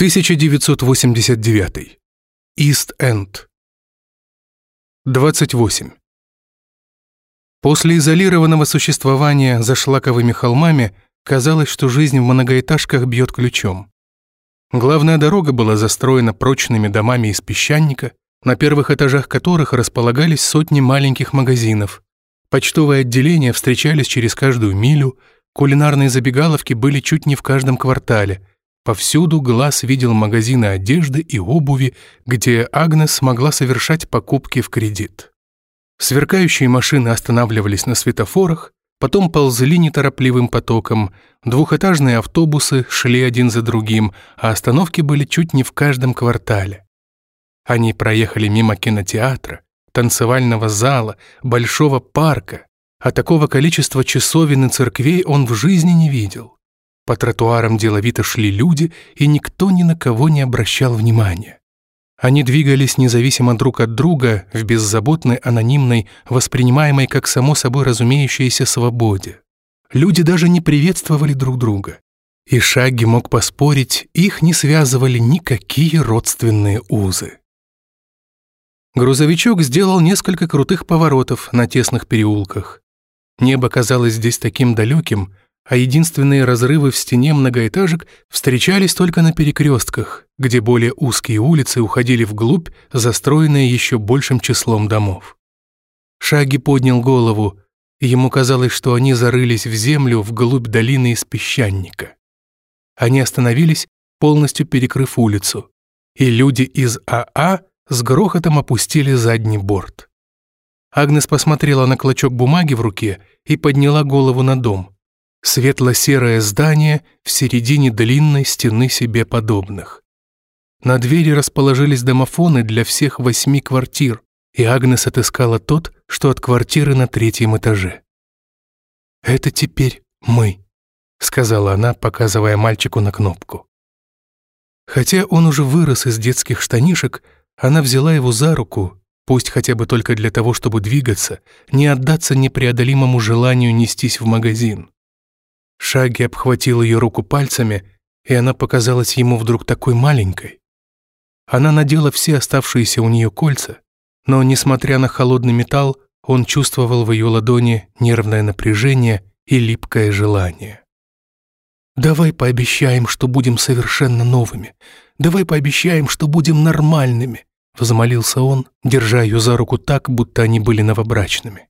1989. Ист-Энд. 28. После изолированного существования за шлаковыми холмами казалось, что жизнь в многоэтажках бьет ключом. Главная дорога была застроена прочными домами из песчаника, на первых этажах которых располагались сотни маленьких магазинов. Почтовые отделения встречались через каждую милю, кулинарные забегаловки были чуть не в каждом квартале – Повсюду глаз видел магазины одежды и обуви, где Агнес могла совершать покупки в кредит. Сверкающие машины останавливались на светофорах, потом ползли неторопливым потоком, двухэтажные автобусы шли один за другим, а остановки были чуть не в каждом квартале. Они проехали мимо кинотеатра, танцевального зала, большого парка, а такого количества часовен и церквей он в жизни не видел. По тротуарам деловито шли люди, и никто ни на кого не обращал внимания. Они двигались независимо друг от друга в беззаботной, анонимной, воспринимаемой как само собой разумеющейся свободе. Люди даже не приветствовали друг друга. И Шаги мог поспорить, их не связывали никакие родственные узы. Грузовичок сделал несколько крутых поворотов на тесных переулках. Небо казалось здесь таким далеким, а единственные разрывы в стене многоэтажек встречались только на перекрестках, где более узкие улицы уходили вглубь, застроенные еще большим числом домов. Шаги поднял голову, и ему казалось, что они зарылись в землю вглубь долины из песчаника. Они остановились, полностью перекрыв улицу, и люди из АА а с грохотом опустили задний борт. Агнес посмотрела на клочок бумаги в руке и подняла голову на дом. Светло-серое здание в середине длинной стены себе подобных. На двери расположились домофоны для всех восьми квартир, и Агнес отыскала тот, что от квартиры на третьем этаже. «Это теперь мы», — сказала она, показывая мальчику на кнопку. Хотя он уже вырос из детских штанишек, она взяла его за руку, пусть хотя бы только для того, чтобы двигаться, не отдаться непреодолимому желанию нестись в магазин. Шаги обхватил ее руку пальцами, и она показалась ему вдруг такой маленькой. Она надела все оставшиеся у нее кольца, но, несмотря на холодный металл, он чувствовал в ее ладони нервное напряжение и липкое желание. «Давай пообещаем, что будем совершенно новыми. Давай пообещаем, что будем нормальными», — взмолился он, держа ее за руку так, будто они были новобрачными.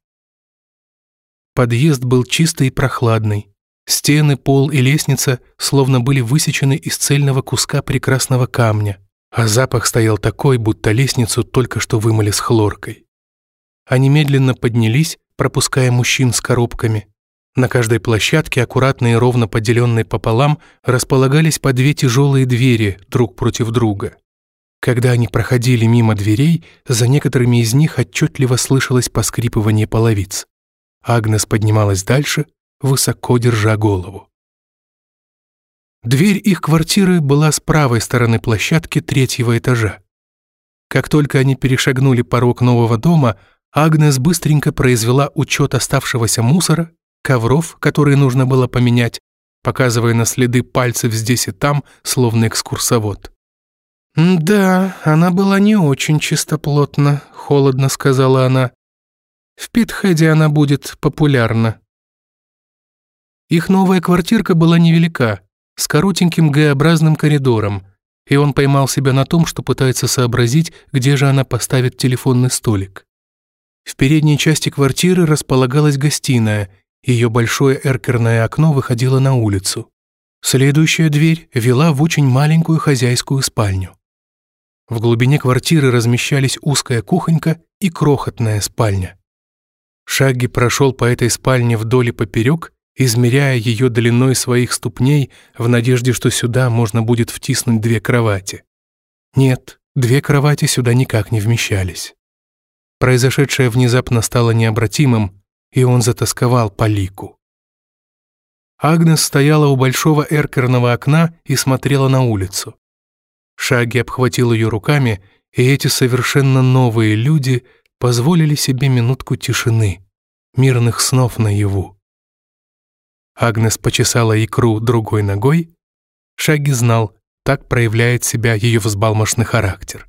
Подъезд был чистый и прохладный, Стены, пол и лестница словно были высечены из цельного куска прекрасного камня, а запах стоял такой, будто лестницу только что вымыли с хлоркой. Они медленно поднялись, пропуская мужчин с коробками. На каждой площадке, аккуратно и ровно поделенной пополам, располагались по две тяжелые двери друг против друга. Когда они проходили мимо дверей, за некоторыми из них отчетливо слышалось поскрипывание половиц. Агнес поднималась дальше, высоко держа голову. Дверь их квартиры была с правой стороны площадки третьего этажа. Как только они перешагнули порог нового дома, Агнес быстренько произвела учет оставшегося мусора, ковров, которые нужно было поменять, показывая на следы пальцев здесь и там, словно экскурсовод. «Да, она была не очень чистоплотна», — холодно сказала она. «В Питхеде она будет популярна». Их новая квартирка была невелика, с коротеньким Г-образным коридором, и он поймал себя на том, что пытается сообразить, где же она поставит телефонный столик. В передней части квартиры располагалась гостиная, ее большое эркерное окно выходило на улицу. Следующая дверь вела в очень маленькую хозяйскую спальню. В глубине квартиры размещались узкая кухонька и крохотная спальня. Шагги прошел по этой спальне вдоль и поперек измеряя ее длиной своих ступней в надежде, что сюда можно будет втиснуть две кровати. Нет, две кровати сюда никак не вмещались. Произошедшее внезапно стало необратимым, и он затасковал по лику. Агнес стояла у большого эркерного окна и смотрела на улицу. Шаги обхватил ее руками, и эти совершенно новые люди позволили себе минутку тишины, мирных снов наяву. Агнес почесала икру другой ногой. Шаги знал, Так проявляет себя ее взбалмошный характер.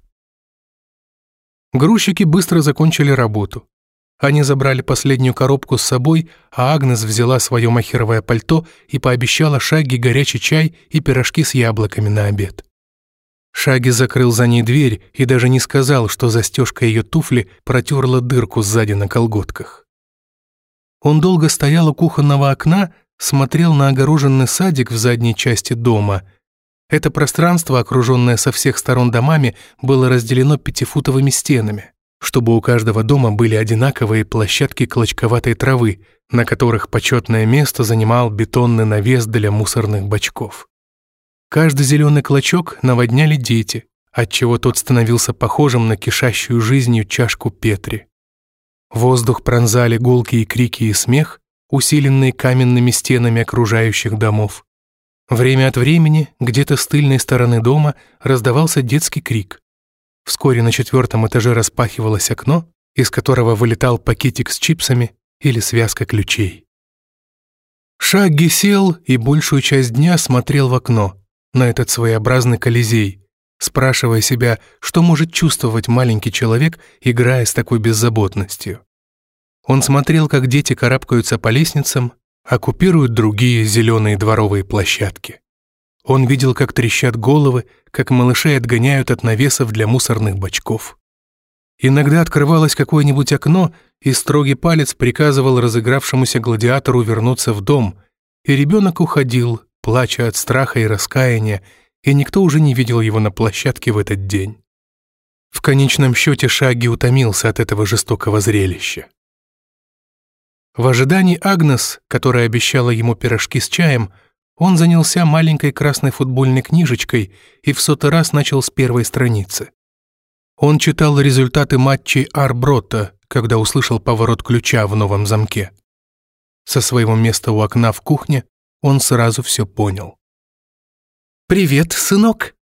Грузчики быстро закончили работу. Они забрали последнюю коробку с собой, а Агнес взяла свое махеровое пальто и пообещала Шаги горячий чай и пирожки с яблоками на обед. Шаги закрыл за ней дверь и даже не сказал, что застежка ее туфли протерла дырку сзади на колготках. Он долго стоял у кухонного окна, смотрел на огороженный садик в задней части дома. Это пространство, окруженное со всех сторон домами, было разделено пятифутовыми стенами чтобы у каждого дома были одинаковые площадки клочковатой травы, на которых почетное место занимал бетонный навес для мусорных бачков. Каждый зеленый клочок наводняли дети, отчего тот становился похожим на кишащую жизнью чашку Петри. Воздух пронзали и крики и смех, усиленные каменными стенами окружающих домов. Время от времени где-то с тыльной стороны дома раздавался детский крик. Вскоре на четвертом этаже распахивалось окно, из которого вылетал пакетик с чипсами или связка ключей. Шагги сел и большую часть дня смотрел в окно, на этот своеобразный колизей, спрашивая себя, что может чувствовать маленький человек, играя с такой беззаботностью. Он смотрел, как дети карабкаются по лестницам, оккупируют другие зеленые дворовые площадки. Он видел, как трещат головы, как малышей отгоняют от навесов для мусорных бачков. Иногда открывалось какое-нибудь окно, и строгий палец приказывал разыгравшемуся гладиатору вернуться в дом, и ребенок уходил, плача от страха и раскаяния, и никто уже не видел его на площадке в этот день. В конечном счете Шаги утомился от этого жестокого зрелища. В ожидании Агнес, которая обещала ему пирожки с чаем, он занялся маленькой красной футбольной книжечкой и в сотый раз начал с первой страницы. Он читал результаты матчей Арброта, когда услышал поворот ключа в новом замке. Со своего места у окна в кухне он сразу все понял. «Привет, сынок!»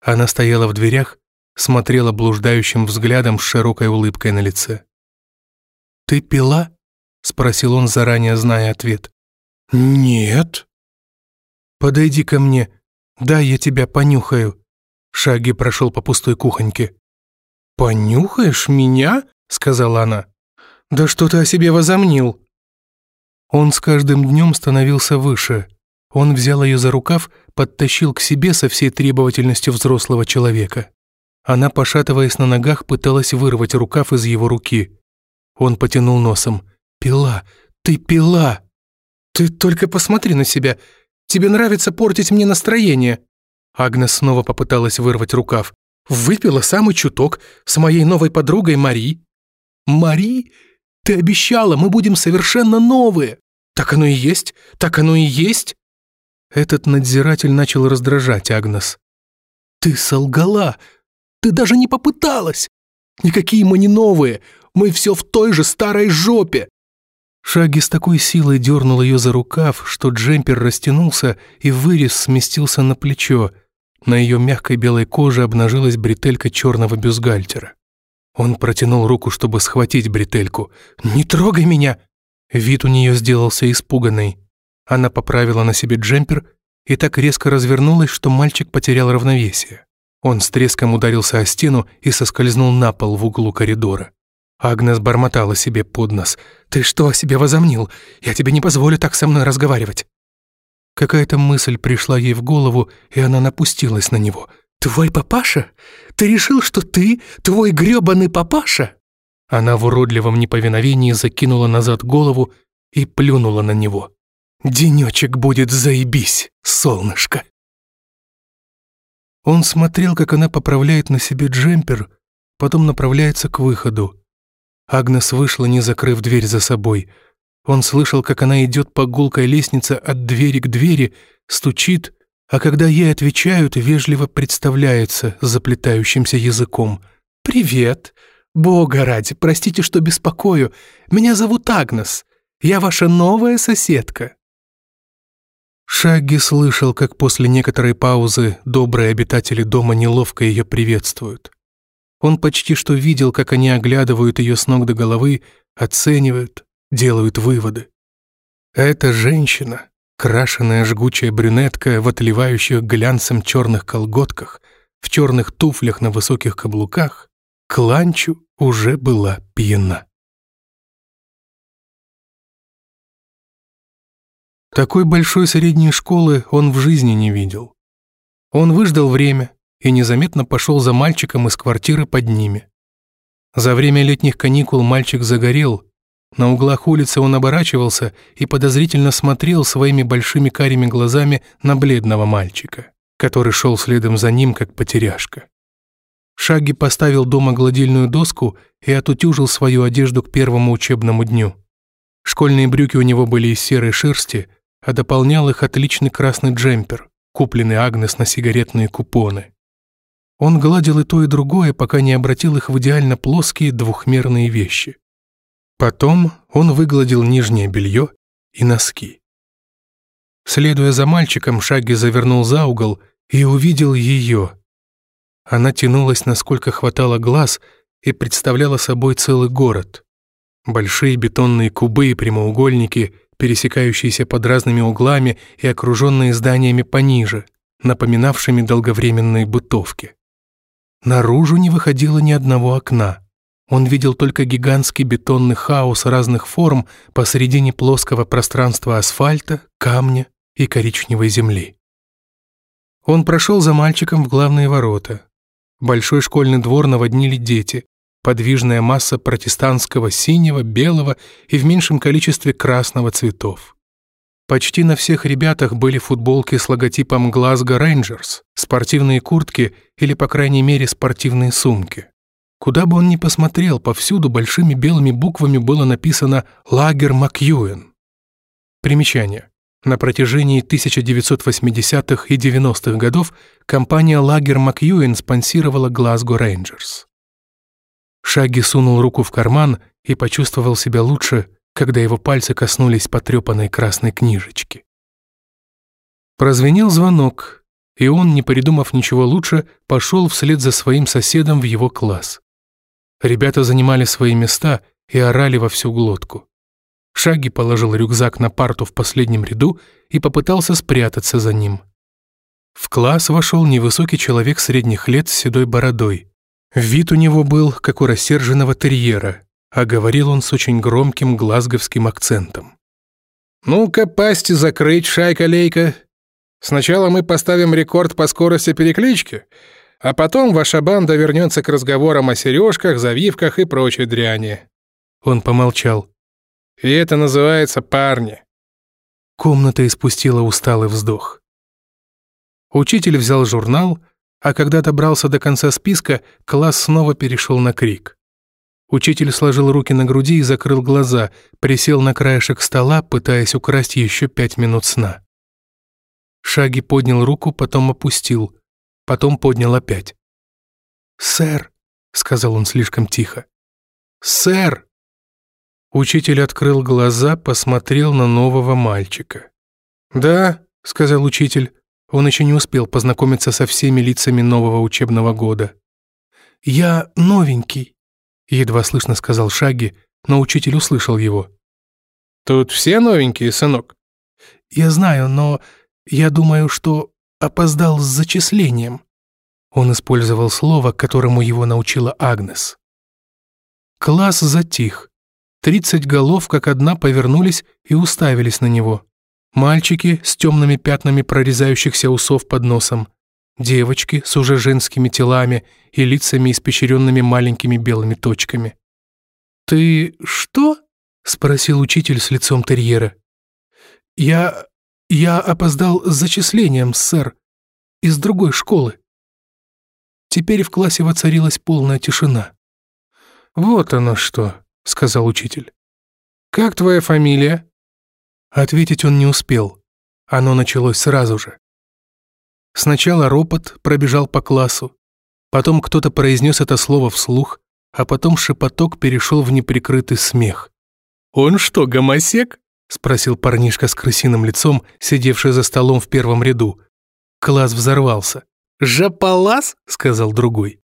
Она стояла в дверях, смотрела блуждающим взглядом с широкой улыбкой на лице. «Ты пила?» — спросил он, заранее зная ответ. «Нет», «Подойди ко мне, дай я тебя понюхаю». Шаги прошел по пустой кухоньке. «Понюхаешь меня?» — сказала она. «Да что ты о себе возомнил?» Он с каждым днем становился выше. Он взял ее за рукав, подтащил к себе со всей требовательностью взрослого человека. Она, пошатываясь на ногах, пыталась вырвать рукав из его руки. Он потянул носом. «Пила! Ты пила! Ты только посмотри на себя! Тебе нравится портить мне настроение». Агнес снова попыталась вырвать рукав. «Выпила самый чуток с моей новой подругой Мари». «Мари? Ты обещала, мы будем совершенно новые». «Так оно и есть, так оно и есть». Этот надзиратель начал раздражать Агнес. «Ты солгала. Ты даже не попыталась. Никакие мы не новые. Мы все в той же старой жопе. Шаги с такой силой дернул ее за рукав, что джемпер растянулся и вырез сместился на плечо. На ее мягкой белой коже обнажилась бретелька черного бюстгальтера. Он протянул руку, чтобы схватить бретельку. «Не трогай меня!» Вид у нее сделался испуганный. Она поправила на себе джемпер и так резко развернулась, что мальчик потерял равновесие. Он с треском ударился о стену и соскользнул на пол в углу коридора. Агнес бормотала себе под нос. «Ты что о себе возомнил? Я тебе не позволю так со мной разговаривать». Какая-то мысль пришла ей в голову, и она напустилась на него. «Твой папаша? Ты решил, что ты твой грёбаный папаша?» Она в уродливом неповиновении закинула назад голову и плюнула на него. «Денёчек будет заебись, солнышко!» Он смотрел, как она поправляет на себе джемпер, потом направляется к выходу. Агнес вышла, не закрыв дверь за собой. Он слышал, как она идет по гулкой лестнице от двери к двери, стучит, а когда ей отвечают, вежливо представляется заплетающимся языком. «Привет! Бога ради, простите, что беспокою. Меня зовут Агнес. Я ваша новая соседка». Шагги слышал, как после некоторой паузы добрые обитатели дома неловко ее приветствуют. Он почти что видел, как они оглядывают ее с ног до головы, оценивают, делают выводы. Эта женщина, Крашеная жгучая брюнетка в отливающих глянцем черных колготках, в черных туфлях на высоких каблуках, к ланчу уже была пьяна. Такой большой средней школы он в жизни не видел. Он выждал время и незаметно пошел за мальчиком из квартиры под ними. За время летних каникул мальчик загорел, на углах улицы он оборачивался и подозрительно смотрел своими большими карими глазами на бледного мальчика, который шел следом за ним, как потеряшка. Шаги поставил дома гладильную доску и отутюжил свою одежду к первому учебному дню. Школьные брюки у него были из серой шерсти, а дополнял их отличный красный джемпер, купленный Агнес на сигаретные купоны. Он гладил и то, и другое, пока не обратил их в идеально плоские двухмерные вещи. Потом он выгладил нижнее белье и носки. Следуя за мальчиком, Шаги завернул за угол и увидел ее. Она тянулась, насколько хватало глаз, и представляла собой целый город. Большие бетонные кубы и прямоугольники, пересекающиеся под разными углами и окруженные зданиями пониже, напоминавшими долговременные бытовки. Наружу не выходило ни одного окна. Он видел только гигантский бетонный хаос разных форм посредине плоского пространства асфальта, камня и коричневой земли. Он прошел за мальчиком в главные ворота. Большой школьный двор наводнили дети, подвижная масса протестантского синего, белого и в меньшем количестве красного цветов. Почти на всех ребятах были футболки с логотипом Glasgow Rangers, спортивные куртки или, по крайней мере, спортивные сумки. Куда бы он ни посмотрел, повсюду большими белыми буквами было написано «Лагер Макьюэн». Примечание. На протяжении 1980-х и 90-х годов компания «Лагер Макьюэн» спонсировала Glasgow Rangers. Шаги сунул руку в карман и почувствовал себя лучше, когда его пальцы коснулись потрепанной красной книжечки. Прозвенел звонок, и он, не придумав ничего лучше, пошел вслед за своим соседом в его класс. Ребята занимали свои места и орали во всю глотку. Шаги положил рюкзак на парту в последнем ряду и попытался спрятаться за ним. В класс вошел невысокий человек средних лет с седой бородой. Вид у него был, как у рассерженного терьера, а говорил он с очень громким глазговским акцентом. «Ну-ка, пасти закрыть, шайка-лейка. Сначала мы поставим рекорд по скорости переклички, а потом ваша банда вернется к разговорам о сережках, завивках и прочей дряни». Он помолчал. «И это называется парни». Комната испустила усталый вздох. Учитель взял журнал, а когда добрался до конца списка, класс снова перешел на крик. Учитель сложил руки на груди и закрыл глаза, присел на краешек стола, пытаясь украсть еще пять минут сна. Шаги поднял руку, потом опустил, потом поднял опять. «Сэр», — сказал он слишком тихо, — «сэр». Учитель открыл глаза, посмотрел на нового мальчика. «Да», — сказал учитель, он еще не успел познакомиться со всеми лицами нового учебного года. «Я новенький», Едва слышно сказал Шаги, но учитель услышал его. «Тут все новенькие, сынок?» «Я знаю, но я думаю, что опоздал с зачислением». Он использовал слово, которому его научила Агнес. Класс затих. Тридцать голов как одна повернулись и уставились на него. Мальчики с темными пятнами прорезающихся усов под носом, девочки с уже женскими телами и лицами, испещренными маленькими белыми точками. «Ты что?» — спросил учитель с лицом терьера. «Я... я опоздал с зачислением, сэр, из другой школы». Теперь в классе воцарилась полная тишина. «Вот оно что», — сказал учитель. «Как твоя фамилия?» Ответить он не успел. Оно началось сразу же. Сначала ропот пробежал по классу, потом кто-то произнес это слово вслух, а потом шепоток перешел в неприкрытый смех. «Он что, гомосек?» — спросил парнишка с крысиным лицом, сидевший за столом в первом ряду. Класс взорвался. «Жаполас?» — сказал другой.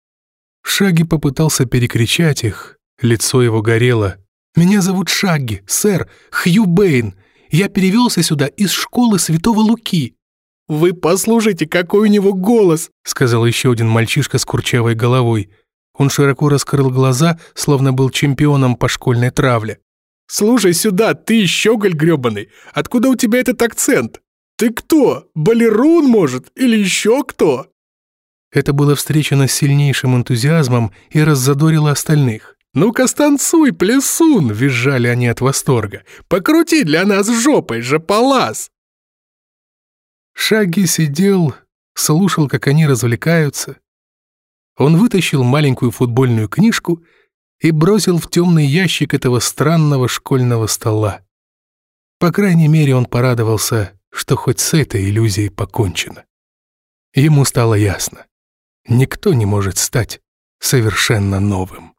Шаги попытался перекричать их, лицо его горело. «Меня зовут Шаги, сэр, Хью Бэйн, Я перевелся сюда из школы Святого Луки». «Вы послушайте, какой у него голос!» — сказал еще один мальчишка с курчавой головой. Он широко раскрыл глаза, словно был чемпионом по школьной травле. «Слушай сюда, ты щеголь гребаный! Откуда у тебя этот акцент? Ты кто? Балерун, может? Или еще кто?» Это было встречено сильнейшим энтузиазмом и раззадорило остальных. «Ну-ка станцуй, плесун!» — визжали они от восторга. «Покрути для нас жопой, жополаз!» Шаги сидел, слушал, как они развлекаются. Он вытащил маленькую футбольную книжку и бросил в темный ящик этого странного школьного стола. По крайней мере, он порадовался, что хоть с этой иллюзией покончено. Ему стало ясно. Никто не может стать совершенно новым.